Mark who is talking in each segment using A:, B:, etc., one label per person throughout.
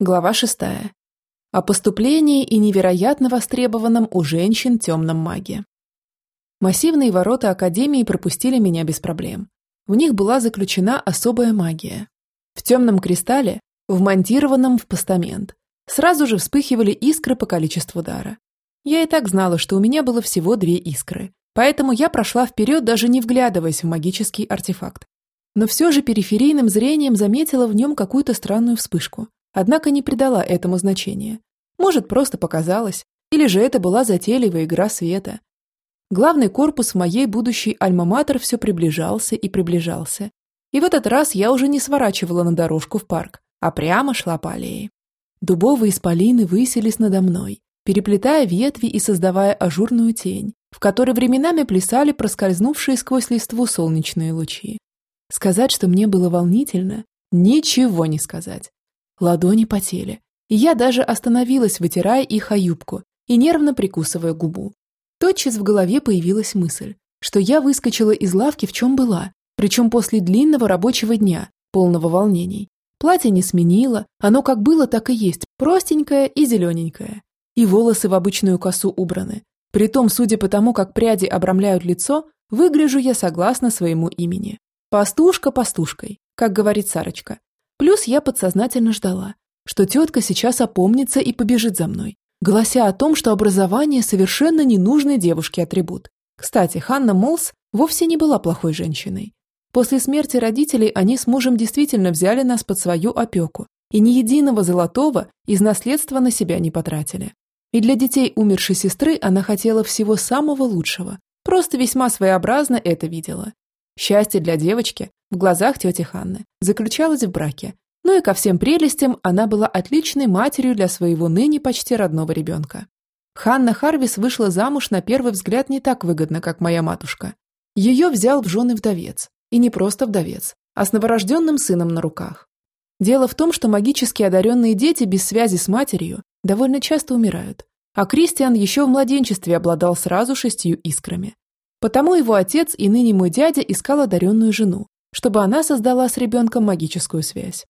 A: Глава шестая. О поступлении и невероятно востребованном у женщин темном маге. Массивные ворота Академии пропустили меня без проблем. В них была заключена особая магия. В темном кристалле, вмонтированном в постамент, сразу же вспыхивали искры по количеству дара. Я и так знала, что у меня было всего две искры, поэтому я прошла вперед, даже не вглядываясь в магический артефакт. Но все же периферийным зрением заметила в нем какую-то странную вспышку – однако не придала этому значения. Может, просто показалось, или же это была затейливая игра света. Главный корпус в моей будущей альма-матер все приближался и приближался. И в этот раз я уже не сворачивала на дорожку в парк, а прямо шла по аллее. Дубовые исполины высились надо мной, переплетая ветви и создавая ажурную тень, в которой временами плясали проскользнувшие сквозь листву солнечные лучи. Сказать, что мне было волнительно, ничего не сказать. Ладони потели, и я даже остановилась, вытирая их о юбку и нервно прикусывая губу. Тотчас в голове появилась мысль, что я выскочила из лавки в чем была, причем после длинного рабочего дня, полного волнений. Платье не сменила, оно как было, так и есть, простенькое и зелененькое. И волосы в обычную косу убраны. Притом, судя по тому, как пряди обрамляют лицо, выгляжу я согласно своему имени. Пастушка пастушкой, как говорит Сарочка. Плюс я подсознательно ждала, что тетка сейчас опомнится и побежит за мной, глася о том, что образование совершенно ненужный девушке атрибут. Кстати, Ханна Молс вовсе не была плохой женщиной. После смерти родителей они с мужем действительно взяли нас под свою опеку и ни единого золотого из наследства на себя не потратили. И для детей умершей сестры она хотела всего самого лучшего, просто весьма своеобразно это видела. Счастье для девочки в глазах тети Ханны заключалось в браке, но и ко всем прелестям она была отличной матерью для своего ныне почти родного ребенка. Ханна Харвис вышла замуж на первый взгляд не так выгодно, как моя матушка. Ее взял в жены вдовец, и не просто вдовец, а с новорожденным сыном на руках. Дело в том, что магически одаренные дети без связи с матерью довольно часто умирают, а Кристиан еще в младенчестве обладал сразу шестью искрами. Потому его отец и ныне мой дядя искал одаренную жену, чтобы она создала с ребенком магическую связь.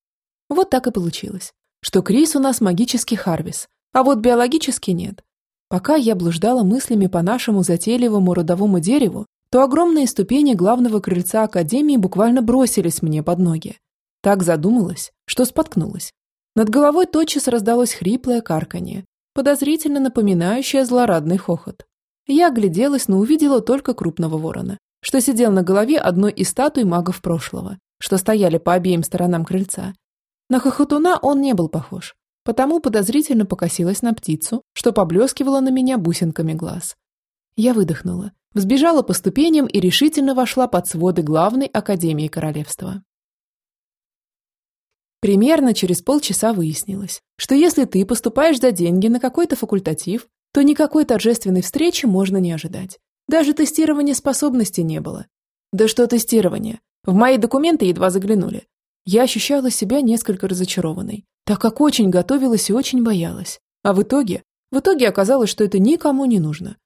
A: Вот так и получилось, что Крис у нас магический Харвис, а вот биологически нет. Пока я блуждала мыслями по нашему затейливому родовому дереву, то огромные ступени главного крыльца Академии буквально бросились мне под ноги. Так задумалась, что споткнулась. Над головой тотчас раздалось хриплое карканье, подозрительно напоминающее злорадный хохот. Я огляделась, но увидела только крупного ворона, что сидел на голове одной из статуй магов прошлого, что стояли по обеим сторонам крыльца. На хохотуна он не был похож, потому подозрительно покосилась на птицу, что поблескивала на меня бусинками глаз. Я выдохнула, взбежала по ступеням и решительно вошла под своды главной академии королевства. Примерно через полчаса выяснилось, что если ты поступаешь за деньги на какой-то факультатив, то никакой торжественной встречи можно не ожидать. Даже тестирования способностей не было. Да что тестирование? В мои документы едва заглянули. Я ощущала себя несколько разочарованной, так как очень готовилась и очень боялась. А в итоге, в итоге оказалось, что это никому не нужно.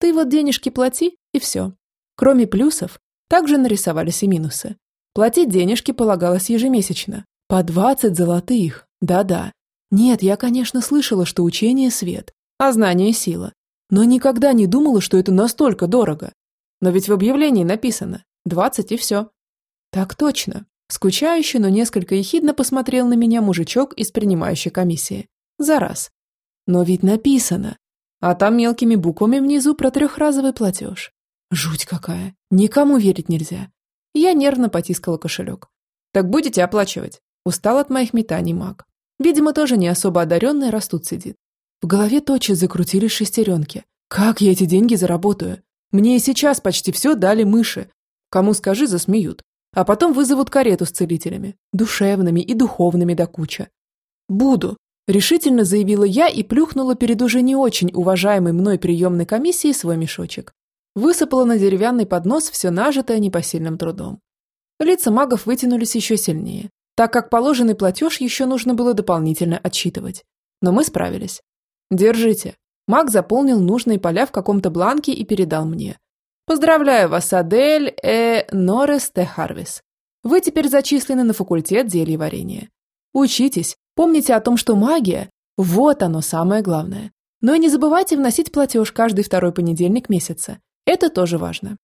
A: Ты вот денежки плати, и все. Кроме плюсов, также нарисовались и минусы. Платить денежки полагалось ежемесячно. По 20 золотых. Да-да. Нет, я, конечно, слышала, что учение – свет, а знание – сила но никогда не думала, что это настолько дорого. Но ведь в объявлении написано «двадцать и все». Так точно. Скучающий, но несколько ехидно посмотрел на меня мужичок из принимающей комиссии. За раз. Но ведь написано. А там мелкими буквами внизу про трехразовый платеж. Жуть какая. Никому верить нельзя. Я нервно потискала кошелек. Так будете оплачивать? Устал от моих метаний маг. Видимо, тоже не особо одаренный растут сидит. В голове тотчас закрутились шестеренки. Как я эти деньги заработаю? Мне и сейчас почти все дали мыши. Кому скажи, засмеют. А потом вызовут карету с целителями. Душевными и духовными до куча. Буду. Решительно заявила я и плюхнула перед уже не очень уважаемой мной приемной комиссией свой мешочек. Высыпала на деревянный поднос все нажитое непосильным трудом. Лица магов вытянулись еще сильнее, так как положенный платеж еще нужно было дополнительно отсчитывать. Но мы справились. «Держите». Маг заполнил нужные поля в каком-то бланке и передал мне. «Поздравляю вас, Адель э Норес де Харвис. Вы теперь зачислены на факультет зельеварения. Учитесь, Помните о том, что магия – вот оно самое главное. Но и не забывайте вносить платеж каждый второй понедельник месяца. Это тоже важно.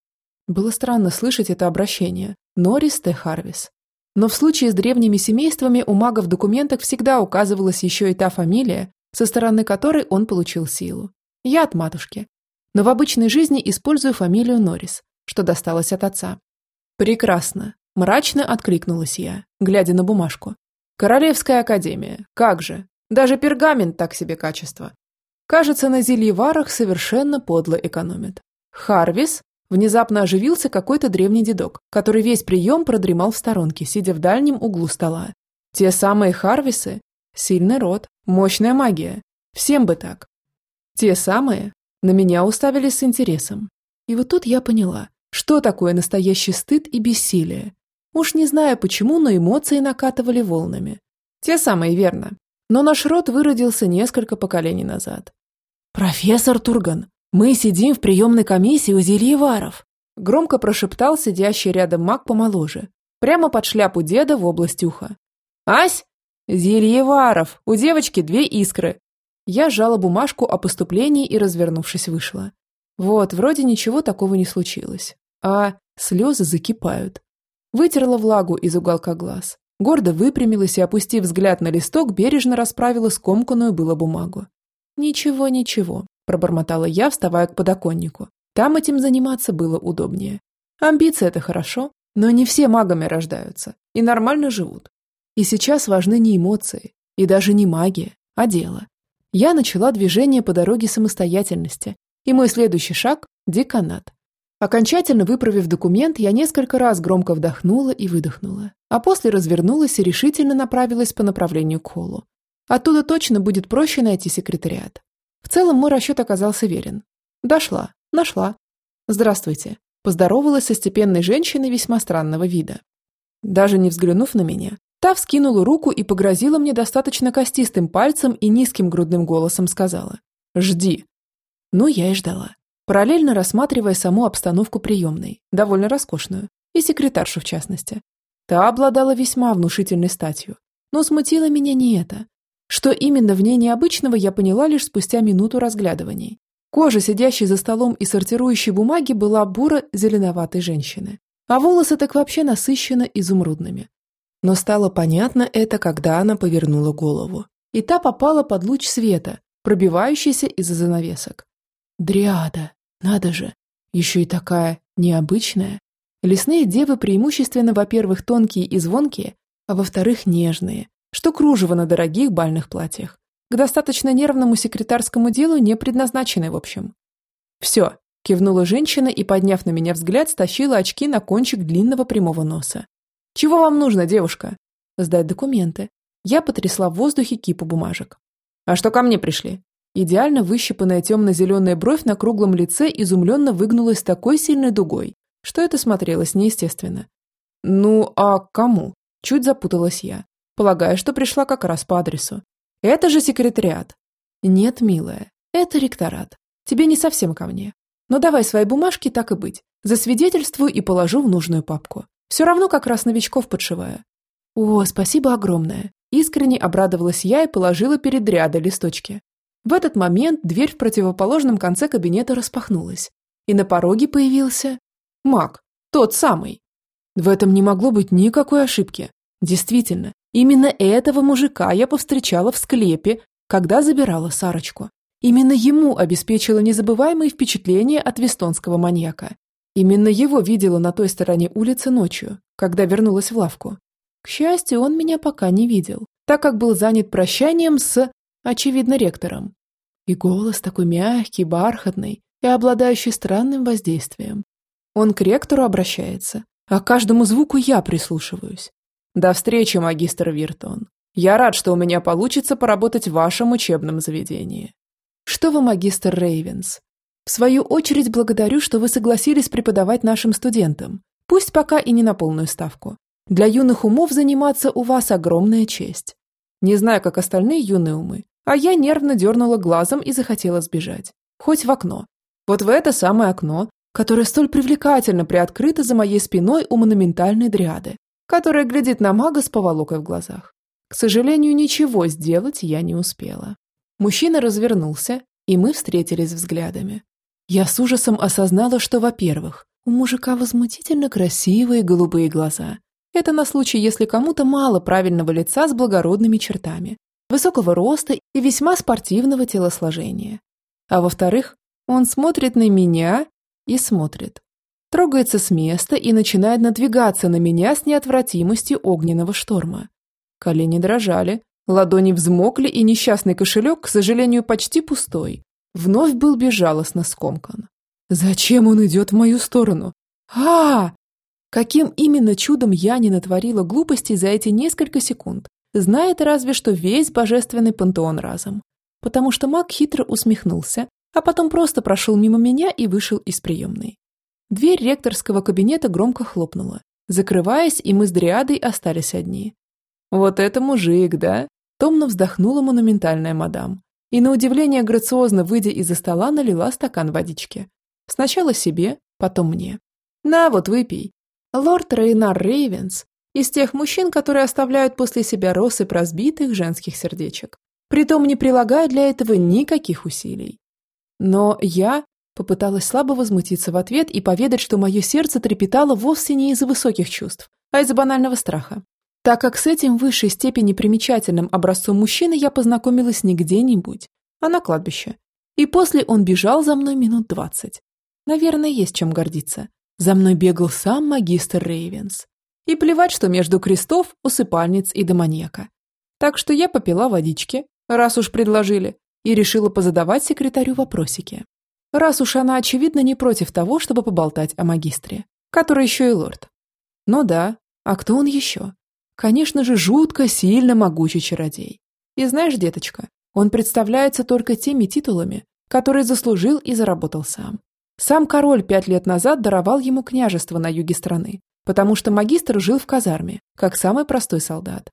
A: Было странно слышать это обращение. Норрис Т. Харвис. Но в случае с древними семействами у мага в документах всегда указывалась еще и та фамилия, со стороны которой он получил силу. Я от матушки. Но в обычной жизни использую фамилию Норрис, что досталось от отца. Прекрасно. Мрачно откликнулась я, глядя на бумажку. Королевская академия. Как же? Даже пергамент так себе качество. Кажется, на зельеварах совершенно подло экономят. Харвис Внезапно оживился какой-то древний дедок, который весь прием продремал в сторонке, сидя в дальнем углу стола. Те самые Харвисы? Сильный род, мощная магия. Всем бы так. Те самые на меня уставились с интересом. И вот тут я поняла, что такое настоящий стыд и бессилие. Уж не знаю почему, но эмоции накатывали волнами. Те самые, верно. Но наш род выродился несколько поколений назад. «Профессор Турган, «Мы сидим в приемной комиссии у Зельеваров», громко прошептал сидящий рядом маг помоложе, прямо под шляпу деда в область уха. «Ась! Зельеваров! У девочки две искры!» Я сжала бумажку о поступлении и, развернувшись, вышла. Вот, вроде ничего такого не случилось. А слезы закипают. Вытерла влагу из уголка глаз. Гордо выпрямилась и, опустив взгляд на листок, бережно расправила скомканную было бумагу. Ничего, ничего пробормотала я, вставая к подоконнику. Там этим заниматься было удобнее. Амбиции – это хорошо, но не все магами рождаются и нормально живут. И сейчас важны не эмоции, и даже не магия, а дело. Я начала движение по дороге самостоятельности, и мой следующий шаг – деканат. Окончательно выправив документ, я несколько раз громко вдохнула и выдохнула, а после развернулась и решительно направилась по направлению к холлу. Оттуда точно будет проще найти секретариат. В целом мой расчет оказался верен. Дошла, нашла. Здравствуйте. Поздоровалась со степенной женщиной весьма странного вида. Даже не взглянув на меня, та вскинула руку и погрозила мне достаточно костистым пальцем и низким грудным голосом сказала «Жди». Ну, я и ждала, параллельно рассматривая саму обстановку приемной, довольно роскошную, и секретаршу в частности. Та обладала весьма внушительной статью, но смутило меня не это, что именно в ней необычного, я поняла лишь спустя минуту разглядываний. Кожа, сидящей за столом и сортирующей бумаги, была буро-зеленоватой женщины, а волосы так вообще насыщенно изумрудными. Но стало понятно это, когда она повернула голову. И та попала под луч света, пробивающийся из-за занавесок. Дриада, надо же, еще и такая необычная. Лесные девы преимущественно, во-первых, тонкие и звонкие, а во-вторых, нежные, что кружево на дорогих бальных платьях. К достаточно нервному секретарскому делу не предназначены, в общем. «Все», – кивнула женщина и, подняв на меня взгляд, стащила очки на кончик длинного прямого носа. «Чего вам нужно, девушка?» «Сдать документы». Я потрясла в воздухе кипу бумажек. «А что ко мне пришли?» Идеально выщипанная темно-зеленая бровь на круглом лице изумленно выгнулась такой сильной дугой, что это смотрелось неестественно. «Ну, а кому?» Чуть запуталась я. Полагаю, что пришла как раз по адресу. Это же секретариат. Нет, милая, это ректорат. Тебе не совсем ко мне. Но давай свои бумажки так и быть. Засвидетельствую и положу в нужную папку. Все равно как раз новичков подшиваю. О, спасибо огромное. Искренне обрадовалась я и положила перед ряда листочки. В этот момент дверь в противоположном конце кабинета распахнулась. И на пороге появился... Маг. Тот самый. В этом не могло быть никакой ошибки. Действительно, Именно этого мужика я повстречала в склепе, когда забирала Сарочку. Именно ему обеспечила незабываемые впечатления от вестонского маньяка. Именно его видела на той стороне улицы ночью, когда вернулась в лавку. К счастью, он меня пока не видел, так как был занят прощанием с, очевидно, ректором. И голос такой мягкий, бархатный и обладающий странным воздействием. Он к ректору обращается, а к каждому звуку я прислушиваюсь. До встречи, магистр Виртон. Я рад, что у меня получится поработать в вашем учебном заведении. Что вы, магистр Рейвенс? В свою очередь благодарю, что вы согласились преподавать нашим студентам, пусть пока и не на полную ставку. Для юных умов заниматься у вас огромная честь. Не знаю, как остальные юные умы, а я нервно дернула глазом и захотела сбежать. Хоть в окно. Вот в это самое окно, которое столь привлекательно приоткрыто за моей спиной у монументальной дриады, которая глядит на мага с поволокой в глазах. К сожалению, ничего сделать я не успела. Мужчина развернулся, и мы встретились взглядами. Я с ужасом осознала, что, во-первых, у мужика возмутительно красивые голубые глаза. Это на случай, если кому-то мало правильного лица с благородными чертами, высокого роста и весьма спортивного телосложения. А во-вторых, он смотрит на меня и смотрит. Трогается с места и начинает надвигаться на меня с неотвратимостью огненного шторма. Колени дрожали, ладони взмокли, и несчастный кошелек, к сожалению, почти пустой, вновь был безжалостно скомкан. Зачем он идет в мою сторону? а, -а, Каким именно чудом я не натворила глупостей за эти несколько секунд, знает разве что весь божественный пантеон разом. Потому что маг хитро усмехнулся, а потом просто прошел мимо меня и вышел из приемной. Дверь ректорского кабинета громко хлопнула, закрываясь, и мы с Дриадой остались одни. «Вот это мужик, да?» Томно вздохнула монументальная мадам. И на удивление грациозно, выйдя из-за стола, налила стакан водички. Сначала себе, потом мне. «На, вот выпей». Лорд Рейнар Рейвенс из тех мужчин, которые оставляют после себя россыпь разбитых женских сердечек, притом не прилагая для этого никаких усилий. Но я попыталась слабо возмутиться в ответ и поведать, что мое сердце трепетало вовсе не из-за высоких чувств, а из-за банального страха. Так как с этим высшей степени примечательным образцом мужчины я познакомилась не где-нибудь, а на кладбище. И после он бежал за мной минут двадцать. Наверное, есть чем гордиться. За мной бегал сам магистр Рейвенс. И плевать, что между крестов, усыпальниц и демоньяка. Так что я попила водички, раз уж предложили, и решила позадавать секретарю вопросики. Раз уж она, очевидно, не против того, чтобы поболтать о магистре, который еще и лорд. Ну да, а кто он еще? Конечно же, жутко сильно могучий чародей. И знаешь, деточка, он представляется только теми титулами, которые заслужил и заработал сам. Сам король пять лет назад даровал ему княжество на юге страны, потому что магистр жил в казарме, как самый простой солдат.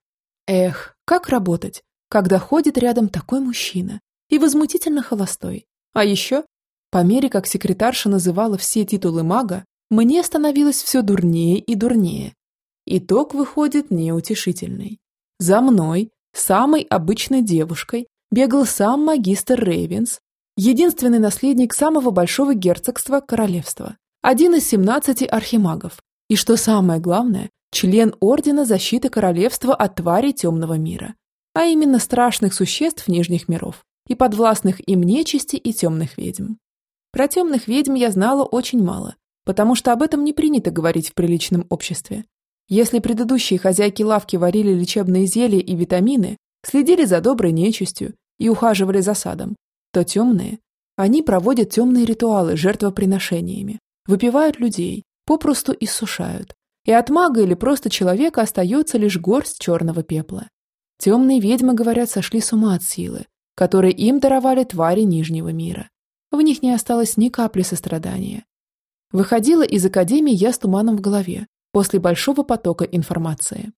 A: Эх, как работать, когда ходит рядом такой мужчина и возмутительно холостой. А еще, по мере как секретарша называла все титулы мага, мне становилось все дурнее и дурнее. Итог выходит неутешительный. За мной, самой обычной девушкой, бегал сам магистр Рейвенс, единственный наследник самого большого герцогства королевства, один из 17 архимагов, и, что самое главное, член Ордена Защиты Королевства от тварей темного мира, а именно страшных существ Нижних миров и подвластных им нечисти и темных ведьм. Про темных ведьм я знала очень мало, потому что об этом не принято говорить в приличном обществе. Если предыдущие хозяйки лавки варили лечебные зелья и витамины, следили за доброй нечистью и ухаживали за садом, то темные, они проводят темные ритуалы жертвоприношениями, выпивают людей, попросту иссушают. И от мага или просто человека остается лишь горсть черного пепла. Темные ведьмы, говорят, сошли с ума от силы, которые им даровали твари Нижнего мира. В них не осталось ни капли сострадания. Выходила из академии я с туманом в голове, после большого потока информации.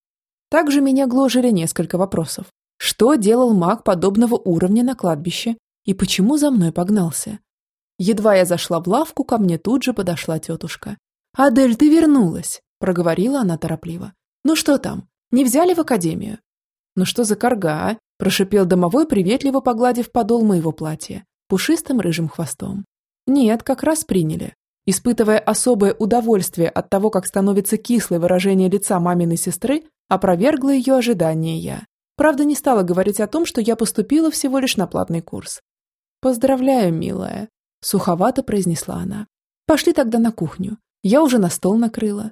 A: Также меня гложили несколько вопросов. Что делал маг подобного уровня на кладбище и почему за мной погнался? Едва я зашла в лавку, ко мне тут же подошла тетушка. «Адель, ты вернулась!» – проговорила она торопливо. «Ну что там? Не взяли в академию?» «Ну что за корга, а?» – прошипел домовой, приветливо погладив подол моего платья, пушистым рыжим хвостом. «Нет, как раз приняли». Испытывая особое удовольствие от того, как становится кислое выражение лица маминой сестры, опровергла ее ожидания я. Правда, не стала говорить о том, что я поступила всего лишь на платный курс. «Поздравляю, милая», – суховато произнесла она. «Пошли тогда на кухню. Я уже на стол накрыла.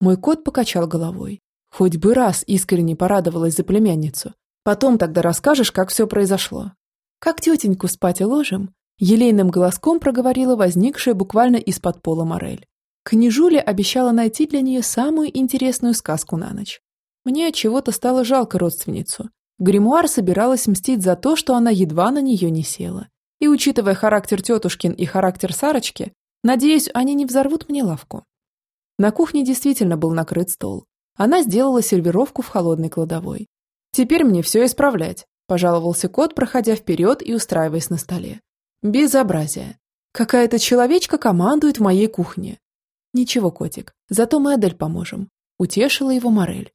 A: Мой кот покачал головой. Хоть бы раз искренне порадовалась за племянницу. Потом тогда расскажешь, как все произошло. Как тетеньку спать ложим? Елейным голоском проговорила возникшая буквально из-под пола Морель. Княжуля обещала найти для нее самую интересную сказку на ночь. Мне от чего-то стало жалко родственницу. Гримуар собиралась мстить за то, что она едва на нее не села. И учитывая характер тетушкин и характер Сарочки, Надеюсь, они не взорвут мне лавку. На кухне действительно был накрыт стол. Она сделала сервировку в холодной кладовой. «Теперь мне все исправлять», – пожаловался кот, проходя вперед и устраиваясь на столе. «Безобразие. Какая-то человечка командует в моей кухне». «Ничего, котик, зато мы Адель поможем», – утешила его Морель.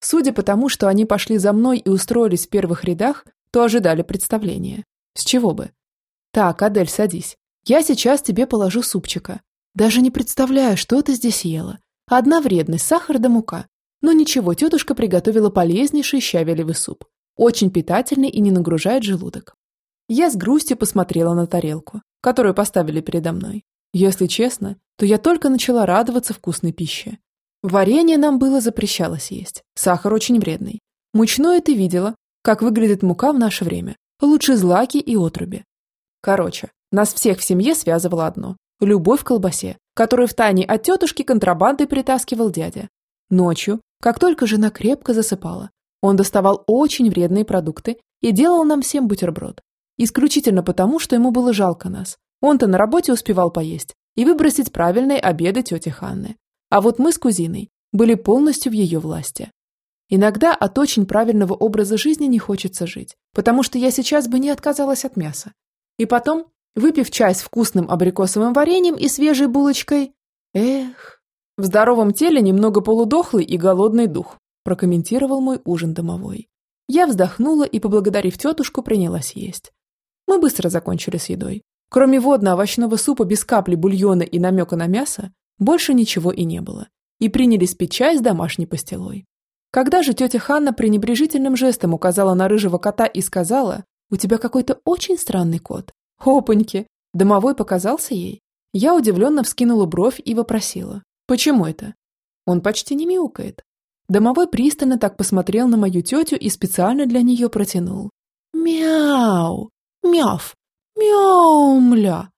A: Судя по тому, что они пошли за мной и устроились в первых рядах, то ожидали представления. С чего бы? Так, Адель, садись. Я сейчас тебе положу супчика. Даже не представляю, что ты здесь ела. Одна вредность, сахар да мука. Но ничего, тетушка приготовила полезнейший щавелевый суп. Очень питательный и не нагружает желудок. Я с грустью посмотрела на тарелку, которую поставили передо мной. Если честно, то я только начала радоваться вкусной пище. Варенье нам было запрещалось есть. Сахар очень вредный. Мучное ты видела, как выглядит мука в наше время. Лучше злаки и отруби. Короче, нас всех в семье связывало одно – любовь к колбасе, которую в тайне от тетушки контрабандой притаскивал дядя. Ночью, как только жена крепко засыпала, он доставал очень вредные продукты и делал нам всем бутерброд. Исключительно потому, что ему было жалко нас. Он-то на работе успевал поесть и выбросить правильные обеды тети Ханны. А вот мы с кузиной были полностью в ее власти. Иногда от очень правильного образа жизни не хочется жить, потому что я сейчас бы не отказалась от мяса. И потом, выпив чай с вкусным абрикосовым вареньем и свежей булочкой, эх, в здоровом теле немного полудохлый и голодный дух, прокомментировал мой ужин домовой. Я вздохнула и, поблагодарив тетушку, принялась есть. Мы быстро закончили с едой. Кроме водно-овощного супа без капли бульона и намека на мясо, больше ничего и не было. И принялись пить чай с домашней пастилой. Когда же тетя Ханна пренебрежительным жестом указала на рыжего кота и сказала, «У тебя какой-то очень странный кот». Опаньки! Домовой показался ей. Я удивленно вскинула бровь и вопросила, «Почему это?» Он почти не мяукает. Домовой пристально так посмотрел на мою тетю и специально для нее протянул. «Мяу! Мяв! Мяумля!»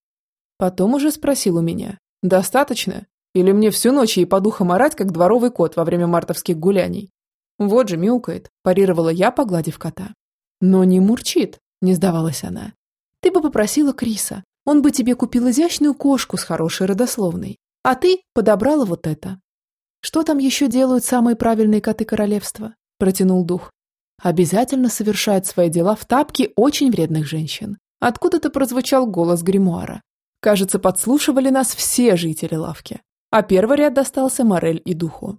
A: Потом уже спросил у меня. «Достаточно? Или мне всю ночь ей по духам орать, как дворовый кот во время мартовских гуляний?» «Вот же мяукает», – парировала я, погладив кота. «Но не мурчит», – не сдавалась она. «Ты бы попросила Криса. Он бы тебе купил изящную кошку с хорошей родословной. А ты подобрала вот это». «Что там еще делают самые правильные коты королевства?» – протянул дух. «Обязательно совершают свои дела в тапке очень вредных женщин». Откуда-то прозвучал голос гримуара. Кажется, подслушивали нас все жители лавки. А первый ряд достался Морель и духу.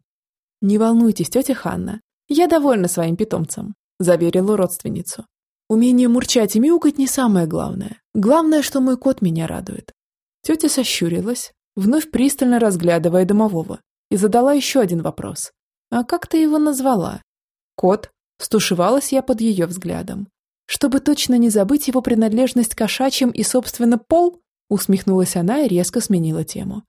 A: «Не волнуйтесь, тетя Ханна, я довольна своим питомцем», – заверила родственницу. «Умение мурчать и мяукать не самое главное. Главное, что мой кот меня радует». Тетя сощурилась, вновь пристально разглядывая домового, и задала еще один вопрос. «А как ты его назвала?» «Кот», – стушевалась я под ее взглядом. «Чтобы точно не забыть его принадлежность кошачьим и, собственно, пол?» – усмехнулась она и резко сменила тему.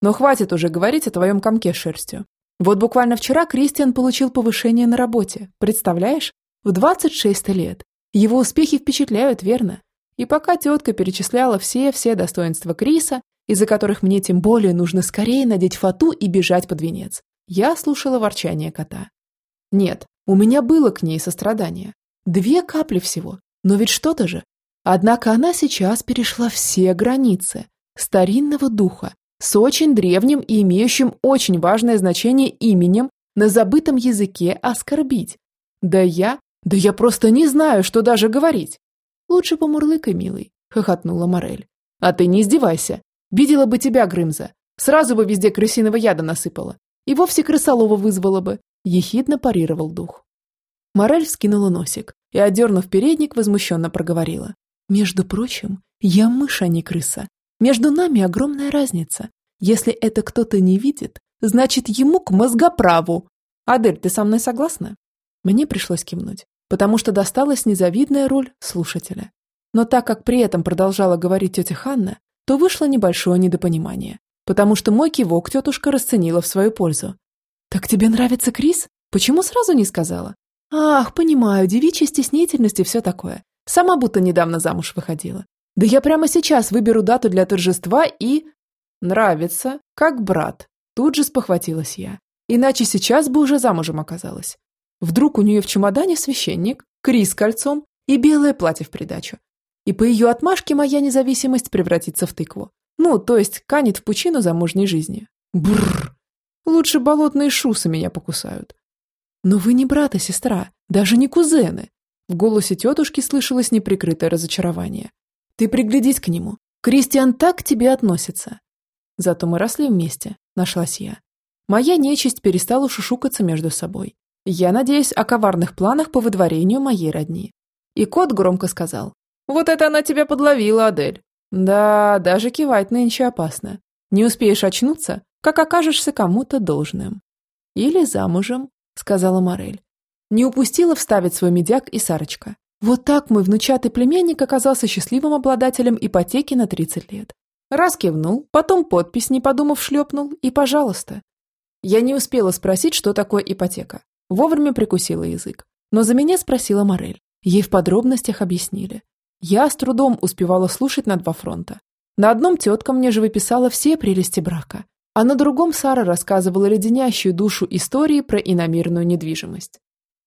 A: «Но хватит уже говорить о твоем комке с шерстью. Вот буквально вчера Кристиан получил повышение на работе, представляешь? В 26 лет. Его успехи впечатляют, верно? И пока тетка перечисляла все-все достоинства Криса, из-за которых мне тем более нужно скорее надеть фату и бежать под венец. Я слушала ворчание кота. Нет, у меня было к ней сострадание. Две капли всего, но ведь что-то же. Однако она сейчас перешла все границы старинного духа с очень древним и имеющим очень важное значение именем на забытом языке оскорбить. Да я, да я просто не знаю, что даже говорить. Лучше помурлыкай, милый, хохотнула Морель. А ты не издевайся. Видела бы тебя, Грымза. Сразу бы везде крысиного яда насыпала. И вовсе крысолова вызвала бы. Ехидно парировал дух. Морель вскинула носик и, одернув передник, возмущенно проговорила. «Между прочим, я мышь, а не крыса. Между нами огромная разница. Если это кто-то не видит, значит ему к мозгоправу. Адель, ты со мной согласна?» Мне пришлось кивнуть, потому что досталась незавидная роль слушателя. Но так как при этом продолжала говорить тетя Ханна, то вышло небольшое недопонимание, потому что мой кивок тетушка расценила в свою пользу. «Так тебе нравится Крис? Почему сразу не сказала?» «Ах, понимаю, девичья стеснительность и все такое. Сама будто недавно замуж выходила. Да я прямо сейчас выберу дату для торжества и...» «Нравится, как брат», тут же спохватилась я. Иначе сейчас бы уже замужем оказалась. Вдруг у нее в чемодане священник, Крис с кольцом и белое платье в придачу. И по ее отмашке моя независимость превратится в тыкву. Ну, то есть канет в пучину замужней жизни. Бррр. Лучше болотные шусы меня покусают. Но вы не брат и сестра, даже не кузены. В голосе тетушки слышалось неприкрытое разочарование. Ты приглядись к нему. Кристиан так к тебе относится. Зато мы росли вместе, нашлась я. Моя нечисть перестала шушукаться между собой. Я надеюсь о коварных планах по выдворению моей родни. И кот громко сказал. «Вот это она тебя подловила, Адель. Да, даже кивать нынче опасно. Не успеешь очнуться, как окажешься кому-то должным». «Или замужем», — сказала Морель. Не упустила вставить свой медяк и Сарочка. Вот так мой внучатый племянник оказался счастливым обладателем ипотеки на 30 лет. Раз кивнул, потом подпись, не подумав, шлепнул, и пожалуйста. Я не успела спросить, что такое ипотека. Вовремя прикусила язык. Но за меня спросила Морель. Ей в подробностях объяснили. Я с трудом успевала слушать на два фронта. На одном тетка мне же выписала все прелести брака, а на другом Сара рассказывала леденящую душу истории про иномирную недвижимость.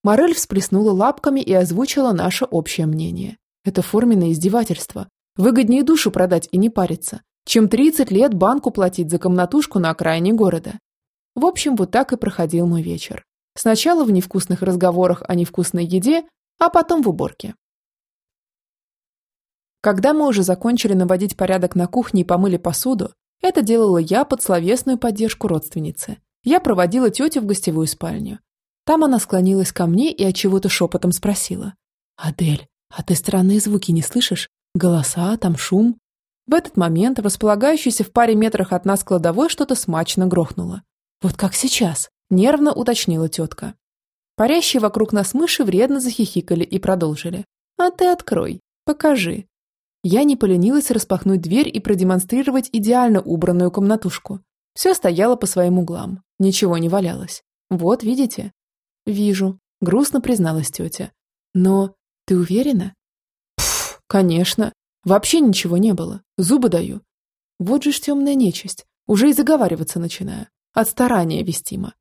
A: Морель всплеснула лапками и озвучила наше общее мнение. Это форменное издевательство. Выгоднее душу продать и не париться, чем 30 лет банку платить за комнатушку на окраине города. В общем, вот так и проходил мой вечер. Сначала в невкусных разговорах о невкусной еде, а потом в уборке. Когда мы уже закончили наводить порядок на кухне и помыли посуду, это делала я под словесную поддержку родственницы. Я проводила тетю в гостевую спальню. Там она склонилась ко мне и от чего-то шепотом спросила. «Адель, а ты странные звуки не слышишь? Голоса, там шум?» В этот момент располагающийся в паре метрах от нас кладовой что-то смачно грохнуло. «Вот как сейчас?» – нервно уточнила тетка. Парящие вокруг нас мыши вредно захихикали и продолжили. «А ты открой, покажи». Я не поленилась распахнуть дверь и продемонстрировать идеально убранную комнатушку. Все стояло по своим углам, ничего не валялось. Вот, видите? Вижу, грустно призналась тетя. Но ты уверена? Пф, конечно. Вообще ничего не было. Зубы даю. Вот же ж темная нечисть. Уже и заговариваться начинаю. От старания вестимо.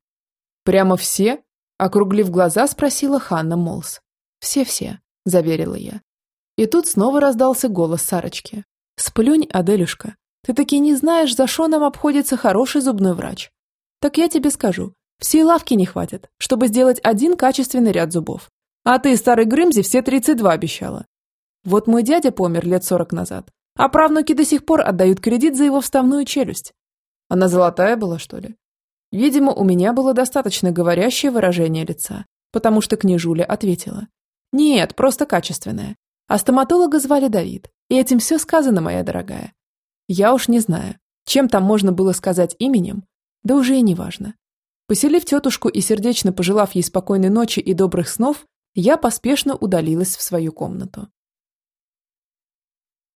A: Прямо все? Округлив глаза, спросила Ханна Молс. «Все-все», – заверила я. И тут снова раздался голос Сарочки. «Сплюнь, Аделюшка, ты таки не знаешь, за что нам обходится хороший зубной врач. Так я тебе скажу, всей лавки не хватит, чтобы сделать один качественный ряд зубов. А ты, старый Грымзи, все 32 обещала. Вот мой дядя помер лет 40 назад, а правнуки до сих пор отдают кредит за его вставную челюсть. Она золотая была, что ли? Видимо, у меня было достаточно говорящее выражение лица, потому что княжуля ответила. Нет, просто качественное. А стоматолога звали Давид, и этим все сказано, моя дорогая. Я уж не знаю, чем там можно было сказать именем, да уже и не важно. Поселив тетушку и сердечно пожелав ей спокойной ночи и добрых снов, я поспешно удалилась в свою комнату.